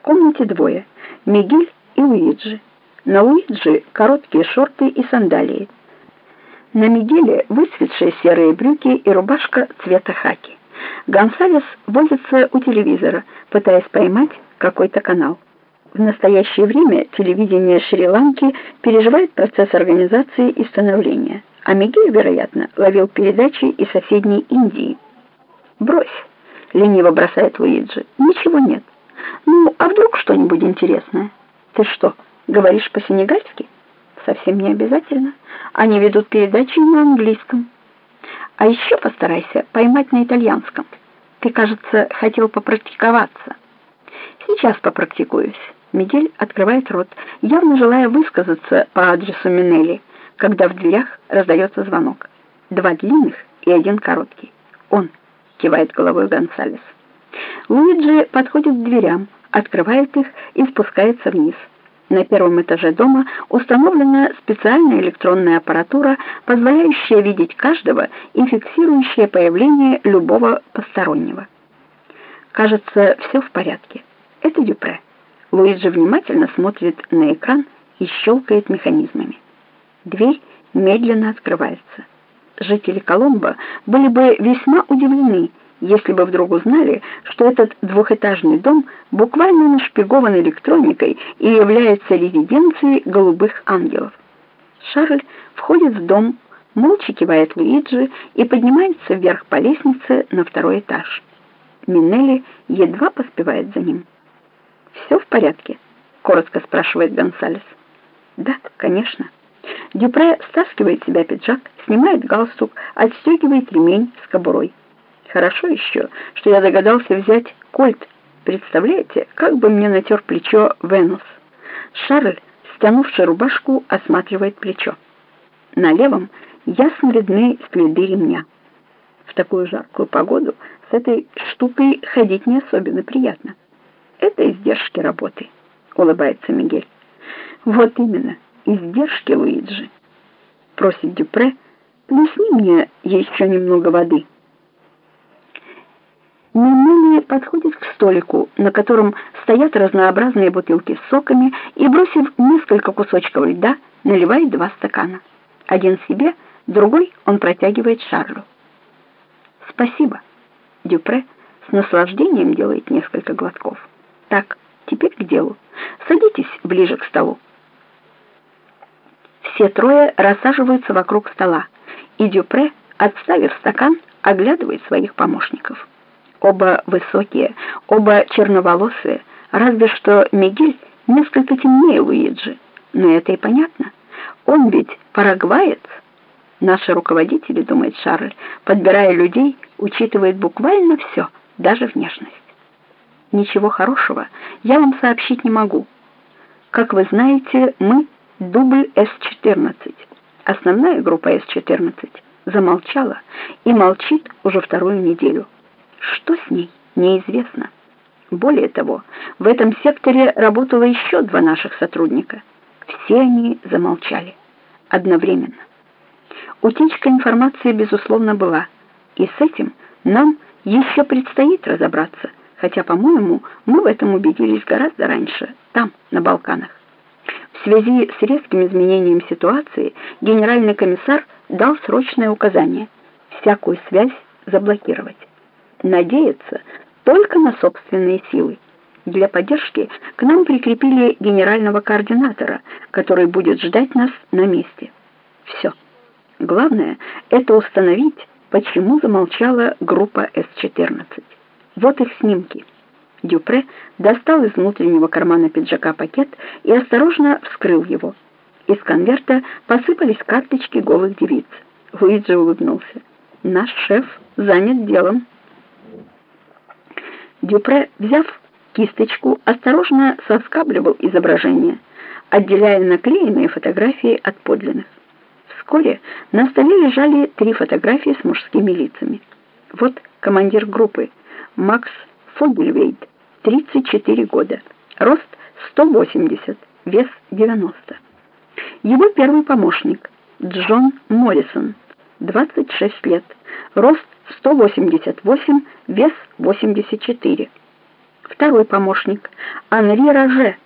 В комнате двое — Мигель и Луиджи. На Луиджи короткие шорты и сандалии. На Мигеле выцветшие серые брюки и рубашка цвета хаки. Гонсалес возится у телевизора, пытаясь поймать какой-то канал. В настоящее время телевидение Шри-Ланки переживает процесс организации и становления, а Мигель, вероятно, ловил передачи из соседней Индии. «Брось!» — лениво бросает Луиджи. «Ничего нет. Ну, а вдруг что-нибудь интересное? Ты что, говоришь по-сенегальски?» «Совсем не обязательно. Они ведут передачи на английском. А еще постарайся поймать на итальянском. Ты, кажется, хотел попрактиковаться». «Сейчас попрактикуюсь». Мигель открывает рот, явно желая высказаться по адресу Минелли, когда в дверях раздается звонок. Два длинных и один короткий. Он кивает головой Гонсалес. Луиджи подходит к дверям, открывает их и спускается вниз. На первом этаже дома установлена специальная электронная аппаратура, позволяющая видеть каждого и фиксирующая появление любого постороннего. Кажется, все в порядке. Это Дюпре. Луиджи внимательно смотрит на экран и щелкает механизмами. Дверь медленно открывается. Жители Коломбо были бы весьма удивлены, если бы вдруг узнали, что этот двухэтажный дом буквально нашпигован электроникой и является резиденцией голубых ангелов. Шарль входит в дом, молча кивает Луиджи и поднимается вверх по лестнице на второй этаж. Минелли едва поспевает за ним. «Все в порядке?» — коротко спрашивает Гонсалес. «Да, конечно». Дюпре стаскивает себя пиджак, снимает галстук, отстегивает ремень с кобурой. Хорошо еще, что я догадался взять кольт. Представляете, как бы мне натер плечо Венус. Шарль, стянувший рубашку, осматривает плечо. На левом ясно видны следы ремня. В такую жаркую погоду с этой штукой ходить не особенно приятно. Это издержки работы, улыбается Мигель. Вот именно, издержки Луиджи. Просит Дюпре, плесни мне еще немного воды. Мимели подходит к столику, на котором стоят разнообразные бутылки с соками, и, бросив несколько кусочков льда, наливает два стакана. Один себе, другой он протягивает Шарлю. «Спасибо». Дюпре с наслаждением делает несколько глотков. «Так, теперь к делу. Садитесь ближе к столу». Все трое рассаживаются вокруг стола, и Дюпре, отставив стакан, оглядывает своих помощников. Оба высокие, оба черноволосые, разве что Мигель несколько темнее Луиджи. Но это и понятно. Он ведь парагваец. Наши руководители, думает Шарль, подбирая людей, учитывает буквально все, даже внешность. Ничего хорошего я вам сообщить не могу. Как вы знаете, мы дубль С-14. Основная группа С-14 замолчала и молчит уже вторую неделю. Что с ней, неизвестно. Более того, в этом секторе работало еще два наших сотрудника. Все они замолчали. Одновременно. Утечка информации, безусловно, была. И с этим нам еще предстоит разобраться, хотя, по-моему, мы в этом убедились гораздо раньше, там, на Балканах. В связи с резким изменением ситуации генеральный комиссар дал срочное указание всякую связь заблокировать надеяться только на собственные силы. Для поддержки к нам прикрепили генерального координатора, который будет ждать нас на месте. Все. Главное — это установить, почему замолчала группа С-14. Вот их снимки. Дюпре достал из внутреннего кармана пиджака пакет и осторожно вскрыл его. Из конверта посыпались карточки голых девиц. Луиджи улыбнулся. «Наш шеф занят делом». Дюпре, взяв кисточку, осторожно соскабливал изображение, отделяя наклеенные фотографии от подлинных. Вскоре на столе лежали три фотографии с мужскими лицами. Вот командир группы Макс Фогельвейд, 34 года, рост 180, вес 90. Его первый помощник Джон Моррисон, 26 лет, рост 188, вес 84. Второй помощник Анри Роже